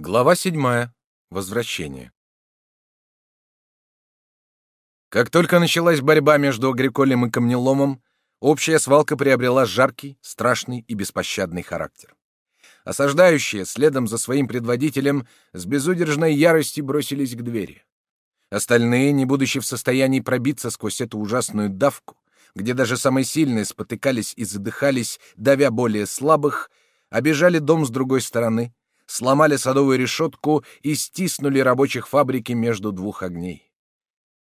Глава седьмая. Возвращение. Как только началась борьба между Агриколем и Камнеломом, общая свалка приобрела жаркий, страшный и беспощадный характер. Осаждающие, следом за своим предводителем, с безудержной яростью бросились к двери. Остальные, не будучи в состоянии пробиться сквозь эту ужасную давку, где даже самые сильные спотыкались и задыхались, давя более слабых, обежали дом с другой стороны, сломали садовую решетку и стиснули рабочих фабрики между двух огней.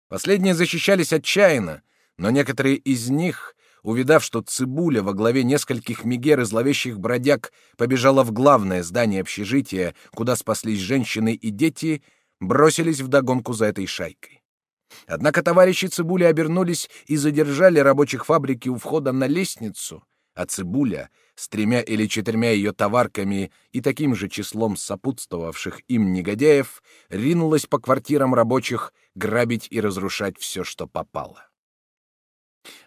Последние защищались отчаянно, но некоторые из них, увидав, что Цибуля во главе нескольких мигер и зловещих бродяг побежала в главное здание общежития, куда спаслись женщины и дети, бросились вдогонку за этой шайкой. Однако товарищи Цибуля обернулись и задержали рабочих фабрики у входа на лестницу, а Цибуля с тремя или четырьмя ее товарками и таким же числом сопутствовавших им негодяев ринулась по квартирам рабочих грабить и разрушать все, что попало.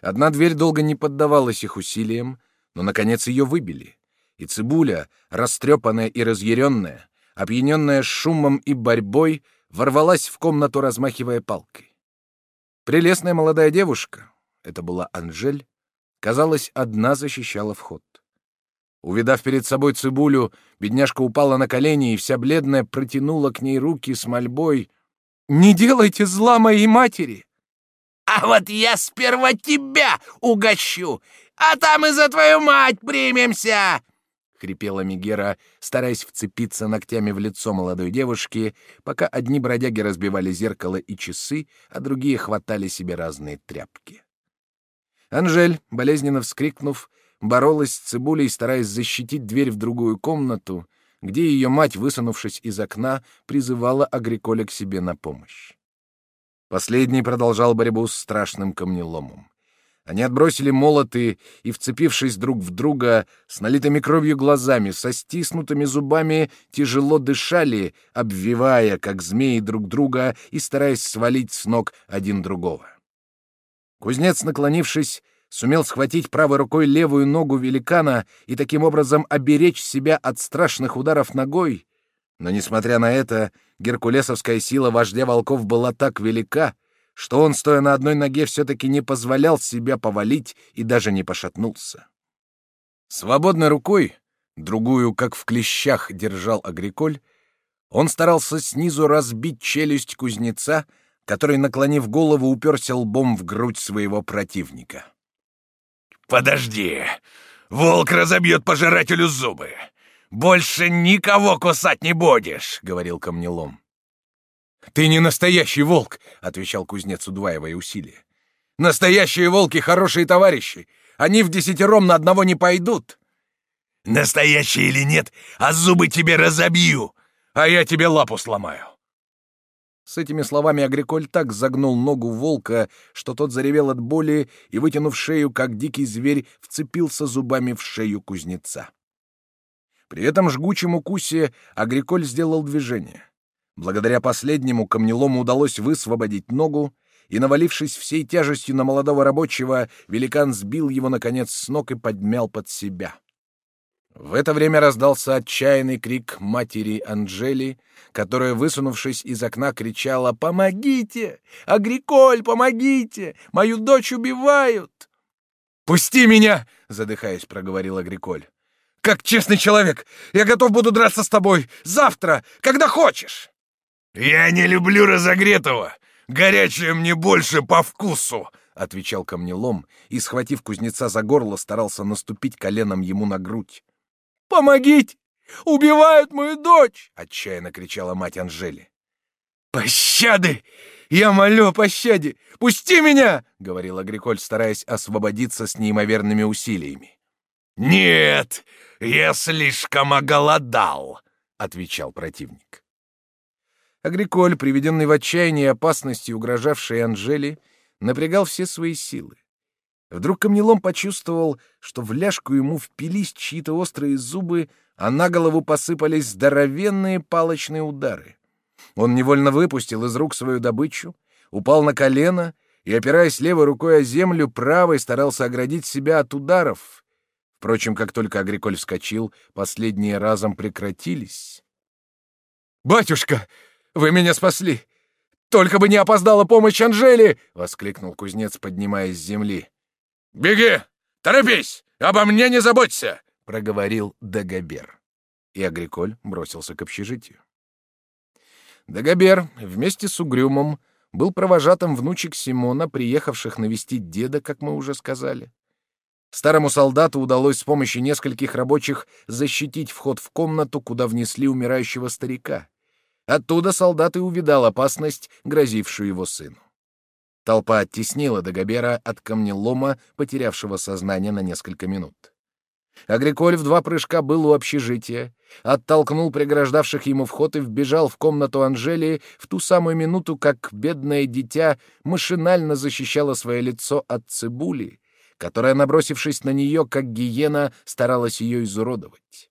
Одна дверь долго не поддавалась их усилиям, но, наконец, ее выбили, и Цибуля, растрепанная и разъяренная, опьяненная шумом и борьбой, ворвалась в комнату, размахивая палкой. Прелестная молодая девушка, это была Анжель, казалось, одна защищала вход. Увидав перед собой цибулю, бедняжка упала на колени и вся бледная протянула к ней руки с мольбой. «Не делайте зла моей матери!» «А вот я сперва тебя угощу, а там и за твою мать примемся!» — хрипела Мигера, стараясь вцепиться ногтями в лицо молодой девушки, пока одни бродяги разбивали зеркало и часы, а другие хватали себе разные тряпки. Анжель, болезненно вскрикнув, боролась с Цибулей, стараясь защитить дверь в другую комнату, где ее мать, высунувшись из окна, призывала Агриколя к себе на помощь. Последний продолжал борьбу с страшным камнеломом. Они отбросили молоты и, вцепившись друг в друга, с налитыми кровью глазами, со стиснутыми зубами, тяжело дышали, обвивая, как змеи, друг друга и стараясь свалить с ног один другого. Кузнец, наклонившись, сумел схватить правой рукой левую ногу великана и таким образом оберечь себя от страшных ударов ногой. Но, несмотря на это, геркулесовская сила вождя волков была так велика, что он, стоя на одной ноге, все-таки не позволял себя повалить и даже не пошатнулся. Свободной рукой, другую, как в клещах, держал Агриколь, он старался снизу разбить челюсть кузнеца, который, наклонив голову, уперся лбом в грудь своего противника. «Подожди! Волк разобьет пожирателю зубы! Больше никого кусать не будешь!» — говорил камнелом. «Ты не настоящий волк!» — отвечал кузнец, удваивая усилия. «Настоящие волки — хорошие товарищи! Они в десятером на одного не пойдут!» «Настоящий или нет, а зубы тебе разобью, а я тебе лапу сломаю!» С этими словами Агриколь так загнул ногу волка, что тот заревел от боли и, вытянув шею, как дикий зверь, вцепился зубами в шею кузнеца. При этом жгучем укусе Агриколь сделал движение. Благодаря последнему камнелому удалось высвободить ногу, и, навалившись всей тяжестью на молодого рабочего, великан сбил его, наконец, с ног и подмял под себя. В это время раздался отчаянный крик матери Анжели, которая, высунувшись из окна, кричала «Помогите! Агриколь, помогите! Мою дочь убивают!» «Пусти меня!» — задыхаясь, проговорил Агриколь. «Как честный человек, я готов буду драться с тобой завтра, когда хочешь!» «Я не люблю разогретого! Горячее мне больше по вкусу!» — отвечал камнелом и, схватив кузнеца за горло, старался наступить коленом ему на грудь. Помогите! Убивают мою дочь!» — отчаянно кричала мать Анжели. «Пощады! Я молю о пощаде! Пусти меня!» — говорил Агриколь, стараясь освободиться с неимоверными усилиями. «Нет, я слишком оголодал!» — отвечал противник. Агриколь, приведенный в отчаяние опасности, угрожавшей Анжели, напрягал все свои силы. Вдруг камнелом почувствовал, что в ляжку ему впились чьи-то острые зубы, а на голову посыпались здоровенные палочные удары. Он невольно выпустил из рук свою добычу, упал на колено и, опираясь левой рукой о землю, правой старался оградить себя от ударов. Впрочем, как только Агриколь вскочил, последние разом прекратились. «Батюшка, вы меня спасли! Только бы не опоздала помощь Анжели!» — воскликнул кузнец, поднимаясь с земли. «Беги! Торопись! Обо мне не заботься!» — проговорил Дагобер. И Агриколь бросился к общежитию. Дагобер вместе с Угрюмом был провожатым внучек Симона, приехавших навестить деда, как мы уже сказали. Старому солдату удалось с помощью нескольких рабочих защитить вход в комнату, куда внесли умирающего старика. Оттуда солдат и увидал опасность, грозившую его сыну. Толпа оттеснила Дагобера от камнелома, потерявшего сознание на несколько минут. Агриколь в два прыжка был у общежития, оттолкнул преграждавших ему вход и вбежал в комнату Анжелии в ту самую минуту, как бедное дитя машинально защищало свое лицо от цибули, которая, набросившись на нее, как гиена, старалась ее изуродовать.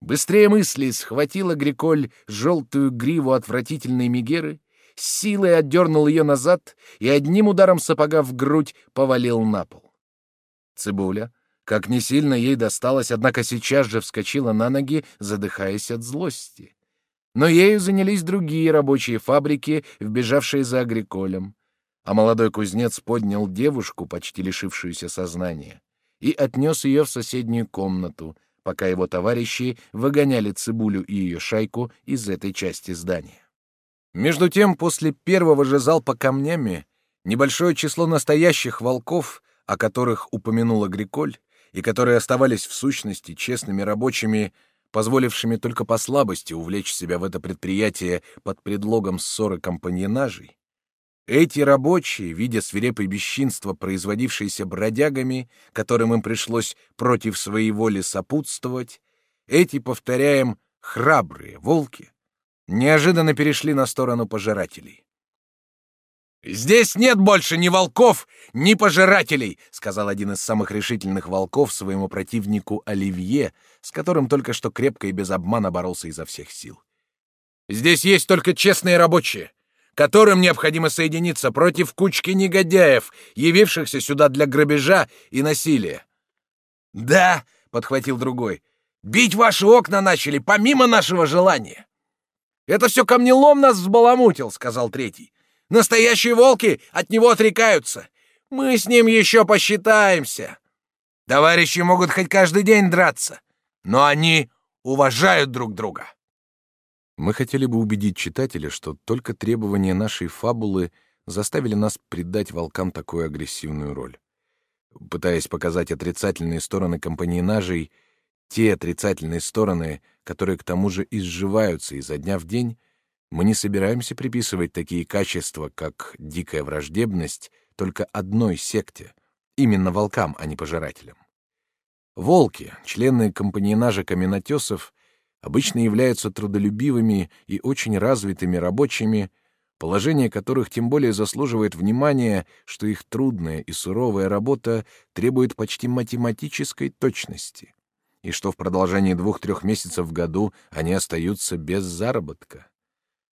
Быстрее мысли схватил Агриколь желтую гриву отвратительной мигеры, силой отдернул ее назад и одним ударом сапога в грудь повалил на пол. Цибуля, как не сильно ей досталось, однако сейчас же вскочила на ноги, задыхаясь от злости. Но ею занялись другие рабочие фабрики, вбежавшие за Агриколем. А молодой кузнец поднял девушку, почти лишившуюся сознания, и отнес ее в соседнюю комнату, пока его товарищи выгоняли Цибулю и ее шайку из этой части здания. Между тем, после первого же залпа камнями, небольшое число настоящих волков, о которых упомянул Агриколь, и которые оставались в сущности честными рабочими, позволившими только по слабости увлечь себя в это предприятие под предлогом ссоры компаньонажей, эти рабочие, видя свирепое бесчинство, производившееся бродягами, которым им пришлось против своей воли сопутствовать, эти, повторяем, храбрые волки, неожиданно перешли на сторону пожирателей. «Здесь нет больше ни волков, ни пожирателей», — сказал один из самых решительных волков своему противнику Оливье, с которым только что крепко и без обмана боролся изо всех сил. «Здесь есть только честные рабочие, которым необходимо соединиться против кучки негодяев, явившихся сюда для грабежа и насилия». «Да», — подхватил другой, — «бить ваши окна начали помимо нашего желания». «Это все камнелом нас взбаламутил», — сказал третий. Настоящие волки от него отрекаются. Мы с ним еще посчитаемся. Товарищи могут хоть каждый день драться, но они уважают друг друга. Мы хотели бы убедить читателя, что только требования нашей фабулы заставили нас придать волкам такую агрессивную роль. Пытаясь показать отрицательные стороны компаньонажей, те отрицательные стороны, которые к тому же изживаются изо дня в день, мы не собираемся приписывать такие качества, как дикая враждебность, только одной секте, именно волкам, а не пожирателям. Волки, члены компаньонажа каменотесов, обычно являются трудолюбивыми и очень развитыми рабочими, положение которых тем более заслуживает внимания, что их трудная и суровая работа требует почти математической точности, и что в продолжении двух-трех месяцев в году они остаются без заработка.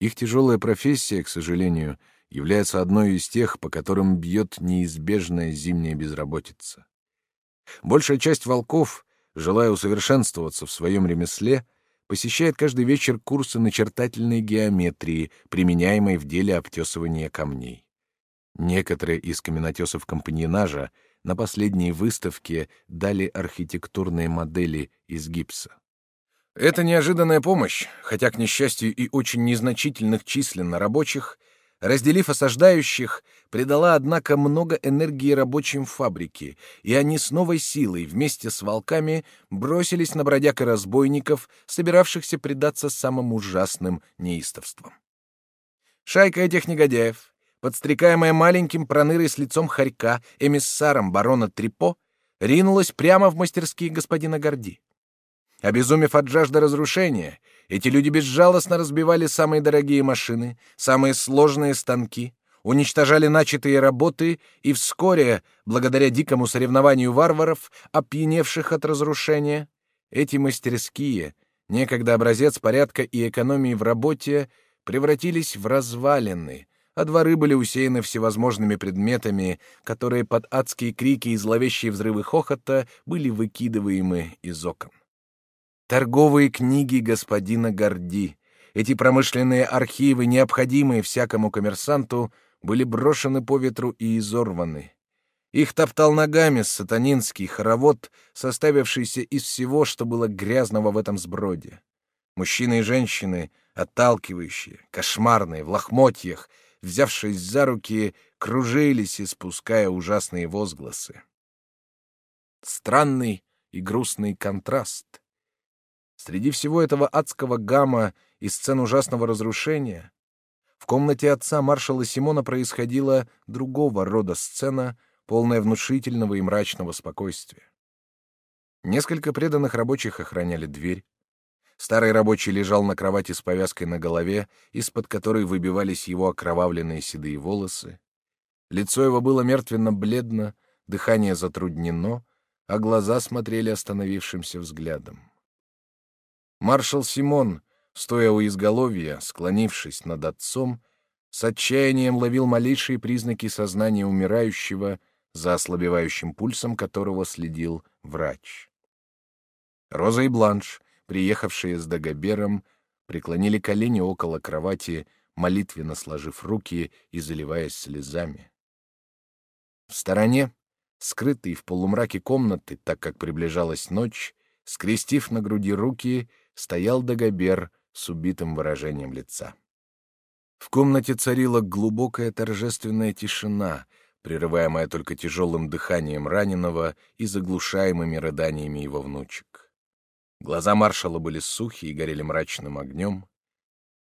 Их тяжелая профессия, к сожалению, является одной из тех, по которым бьет неизбежная зимняя безработица. Большая часть волков, желая усовершенствоваться в своем ремесле, посещает каждый вечер курсы начертательной геометрии, применяемой в деле обтесывания камней. Некоторые из каменотесов компаньонажа на последней выставке дали архитектурные модели из гипса. Эта неожиданная помощь, хотя, к несчастью, и очень незначительных численно рабочих, разделив осаждающих, придала, однако, много энергии рабочим фабрики, и они с новой силой вместе с волками бросились на бродяг и разбойников, собиравшихся предаться самым ужасным неистовствам. Шайка этих негодяев, подстрекаемая маленьким пронырой с лицом хорька, эмиссаром барона Трипо, ринулась прямо в мастерские господина Горди. Обезумев от жажды разрушения, эти люди безжалостно разбивали самые дорогие машины, самые сложные станки, уничтожали начатые работы и вскоре, благодаря дикому соревнованию варваров, опьяневших от разрушения, эти мастерские, некогда образец порядка и экономии в работе, превратились в развалины, а дворы были усеяны всевозможными предметами, которые под адские крики и зловещие взрывы хохота были выкидываемы из окон. Торговые книги господина Горди, Эти промышленные архивы, необходимые всякому коммерсанту, были брошены по ветру и изорваны. Их топтал ногами сатанинский хоровод, составившийся из всего, что было грязного в этом сброде. Мужчины и женщины, отталкивающие, кошмарные, в лохмотьях, взявшись за руки, кружились, испуская ужасные возгласы. Странный и грустный контраст. Среди всего этого адского гамма и сцен ужасного разрушения в комнате отца маршала Симона происходила другого рода сцена, полная внушительного и мрачного спокойствия. Несколько преданных рабочих охраняли дверь. Старый рабочий лежал на кровати с повязкой на голове, из-под которой выбивались его окровавленные седые волосы. Лицо его было мертвенно-бледно, дыхание затруднено, а глаза смотрели остановившимся взглядом. Маршал Симон, стоя у изголовья, склонившись над отцом, с отчаянием ловил малейшие признаки сознания умирающего, за ослабевающим пульсом которого следил врач. Роза и Бланш, приехавшие с Дагобером, преклонили колени около кровати, молитвенно сложив руки и заливаясь слезами. В стороне, скрытый в полумраке комнаты, так как приближалась ночь, скрестив на груди руки, стоял Дагобер с убитым выражением лица. В комнате царила глубокая торжественная тишина, прерываемая только тяжелым дыханием раненого и заглушаемыми рыданиями его внучек. Глаза маршала были сухи и горели мрачным огнем.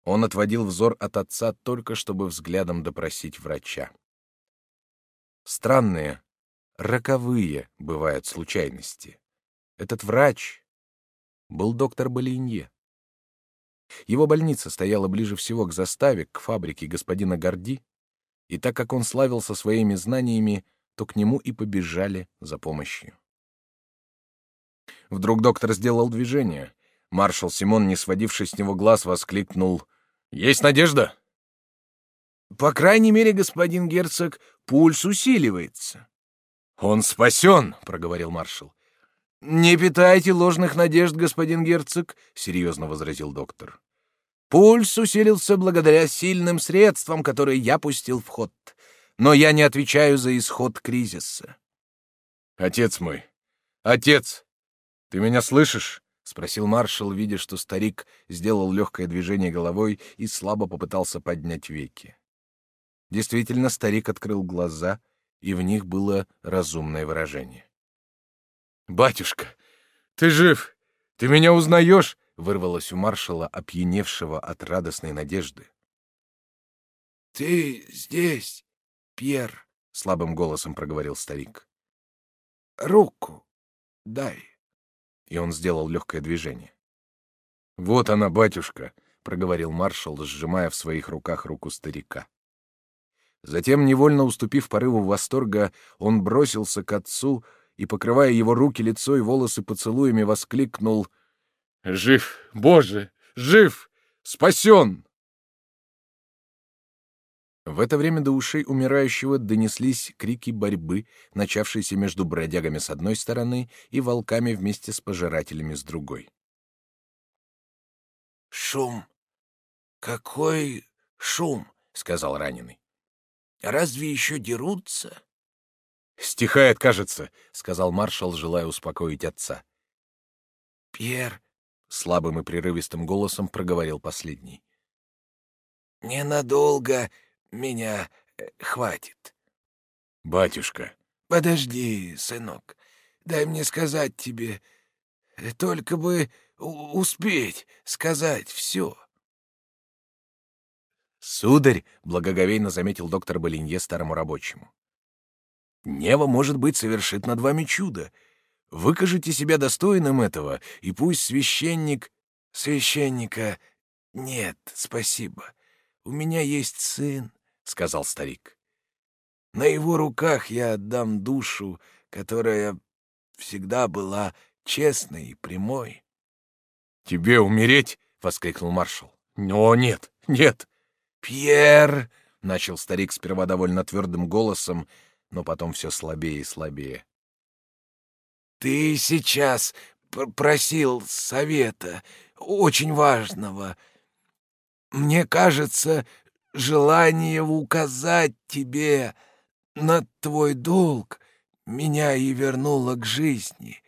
Он отводил взор от отца только чтобы взглядом допросить врача. Странные, роковые бывают случайности. Этот врач был доктор Болинье. Его больница стояла ближе всего к заставе, к фабрике господина Горди, и так как он славился своими знаниями, то к нему и побежали за помощью. Вдруг доктор сделал движение. Маршал Симон, не сводивший с него глаз, воскликнул «Есть надежда?» «По крайней мере, господин герцог, пульс усиливается». «Он спасен!» — проговорил маршал. «Не питайте ложных надежд, господин герцог», — серьезно возразил доктор. «Пульс усилился благодаря сильным средствам, которые я пустил в ход. Но я не отвечаю за исход кризиса». «Отец мой! Отец! Ты меня слышишь?» — спросил маршал, видя, что старик сделал легкое движение головой и слабо попытался поднять веки. Действительно, старик открыл глаза, и в них было разумное выражение. «Батюшка, ты жив! Ты меня узнаешь?» — вырвалось у маршала, опьяневшего от радостной надежды. «Ты здесь, Пьер?» — слабым голосом проговорил старик. «Руку дай». И он сделал легкое движение. «Вот она, батюшка!» — проговорил маршал, сжимая в своих руках руку старика. Затем, невольно уступив порыву восторга, он бросился к отцу, и, покрывая его руки, лицо и волосы поцелуями, воскликнул «Жив! Боже! Жив! Спасен!» В это время до ушей умирающего донеслись крики борьбы, начавшиеся между бродягами с одной стороны и волками вместе с пожирателями с другой. «Шум! Какой шум!» — сказал раненый. «Разве еще дерутся?» «Стихает, кажется», — сказал маршал, желая успокоить отца. «Пьер», — слабым и прерывистым голосом проговорил последний. «Ненадолго меня э, хватит». «Батюшка». «Подожди, сынок, дай мне сказать тебе, э, только бы успеть сказать все». «Сударь», — благоговейно заметил доктор Болинье старому рабочему, Нева, может быть, совершит над вами чудо. Выкажите себя достойным этого, и пусть священник... Священника нет, спасибо. У меня есть сын, — сказал старик. На его руках я отдам душу, которая всегда была честной и прямой. — Тебе умереть? — воскликнул маршал. — О, нет, нет. — Пьер! — начал старик сперва довольно твердым голосом, но потом все слабее и слабее. «Ты сейчас просил совета, очень важного. мне кажется, желание указать тебе на твой долг меня и вернуло к жизни.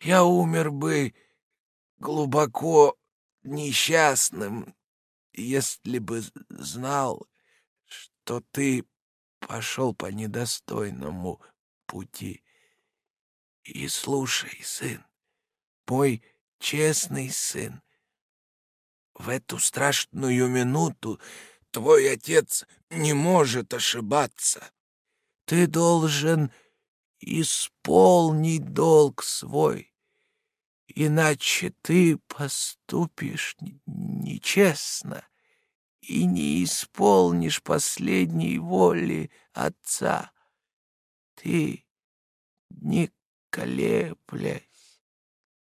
Я умер бы глубоко несчастным, если бы знал, что ты пошел по недостойному пути. И слушай, сын, мой честный сын, в эту страшную минуту твой отец не может ошибаться. Ты должен исполнить долг свой, иначе ты поступишь нечестно и не исполнишь последней воли отца. Ты, не колеблясь,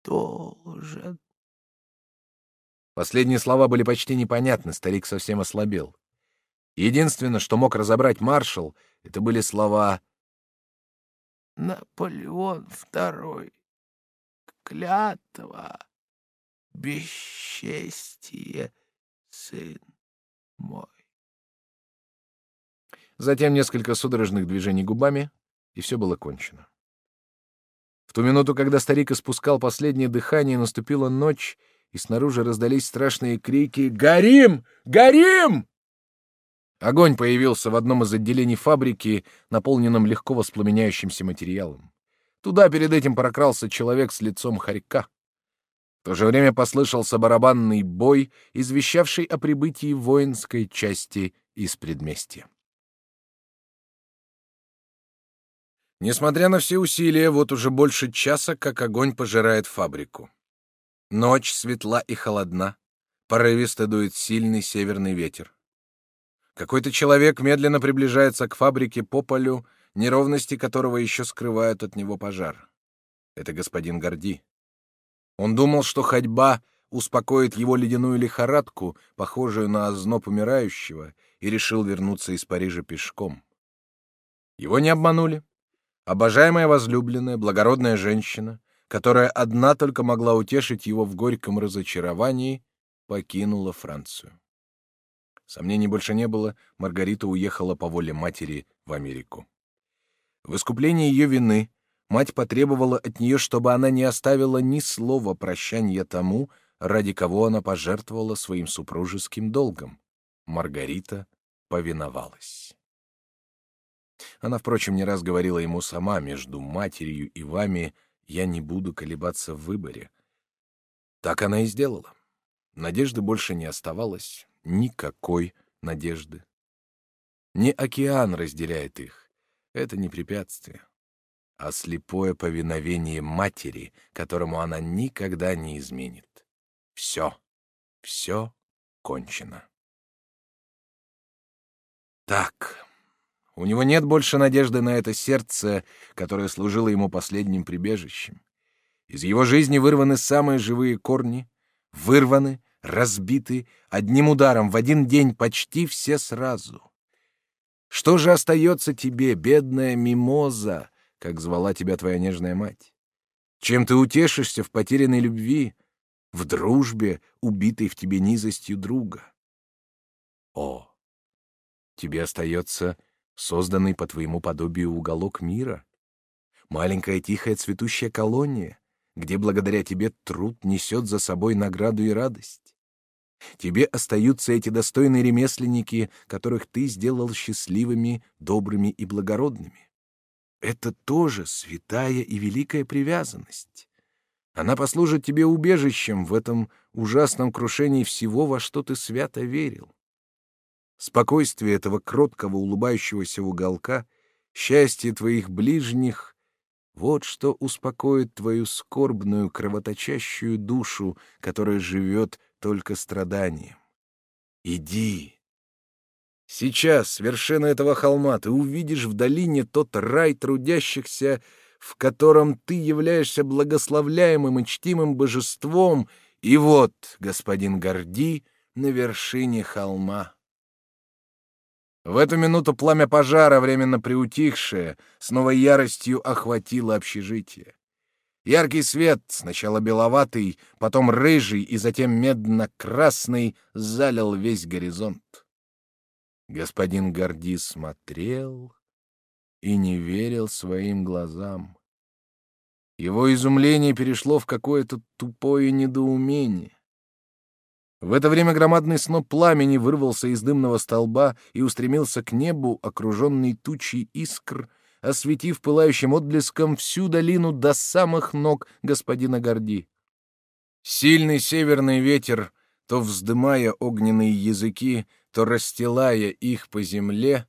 должен. Последние слова были почти непонятны, старик совсем ослабел. Единственное, что мог разобрать маршал, это были слова «Наполеон II, клятва, бесчестие, сын мой». Затем несколько судорожных движений губами, и все было кончено. В ту минуту, когда старик испускал последнее дыхание, наступила ночь, и снаружи раздались страшные крики «Горим! Горим!» Огонь появился в одном из отделений фабрики, наполненном легко воспламеняющимся материалом. Туда перед этим прокрался человек с лицом хорька. В то же время послышался барабанный бой, извещавший о прибытии воинской части из предместья. Несмотря на все усилия, вот уже больше часа, как огонь пожирает фабрику. Ночь светла и холодна, порывисто дует сильный северный ветер. Какой-то человек медленно приближается к фабрике по полю, неровности которого еще скрывают от него пожар. Это господин Горди. Он думал, что ходьба успокоит его ледяную лихорадку, похожую на озноб умирающего, и решил вернуться из Парижа пешком. Его не обманули. Обожаемая возлюбленная, благородная женщина, которая одна только могла утешить его в горьком разочаровании, покинула Францию. Сомнений больше не было, Маргарита уехала по воле матери в Америку. В искуплении ее вины мать потребовала от нее, чтобы она не оставила ни слова прощания тому, ради кого она пожертвовала своим супружеским долгом. Маргарита повиновалась. Она, впрочем, не раз говорила ему сама, между матерью и вами я не буду колебаться в выборе. Так она и сделала. Надежды больше не оставалось, никакой надежды. Не океан разделяет их, это не препятствие, а слепое повиновение матери, которому она никогда не изменит. Все, все кончено. Так, у него нет больше надежды на это сердце, которое служило ему последним прибежищем. Из его жизни вырваны самые живые корни, вырваны разбиты одним ударом в один день почти все сразу. Что же остается тебе, бедная мимоза, как звала тебя твоя нежная мать? Чем ты утешишься в потерянной любви, в дружбе, убитой в тебе низостью друга? О, тебе остается созданный по твоему подобию уголок мира, маленькая тихая цветущая колония, где благодаря тебе труд несет за собой награду и радость. Тебе остаются эти достойные ремесленники, которых ты сделал счастливыми, добрыми и благородными. Это тоже святая и великая привязанность. Она послужит тебе убежищем в этом ужасном крушении всего, во что ты свято верил. Спокойствие этого кроткого улыбающегося уголка, счастье твоих ближних — вот что успокоит твою скорбную, кровоточащую душу, которая живет только страданием. Иди. Сейчас с вершины этого холма ты увидишь в долине тот рай трудящихся, в котором ты являешься благословляемым и чтимым божеством, и вот, господин Горди, на вершине холма. В эту минуту пламя пожара, временно приутихшее, с новой яростью охватило общежитие. Яркий свет, сначала беловатый, потом рыжий и затем медно-красный, залил весь горизонт. Господин Горди смотрел и не верил своим глазам. Его изумление перешло в какое-то тупое недоумение. В это время громадный сноп пламени вырвался из дымного столба и устремился к небу, окруженный тучей искр, осветив пылающим отблеском всю долину до самых ног господина Горди. Сильный северный ветер, то вздымая огненные языки, то расстилая их по земле,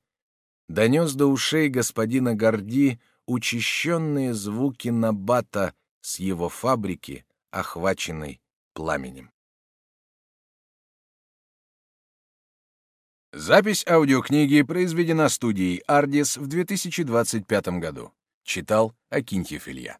донес до ушей господина Горди учащенные звуки набата с его фабрики, охваченной пламенем. Запись аудиокниги произведена студией «Ардис» в 2025 году. Читал Акинтьев Илья.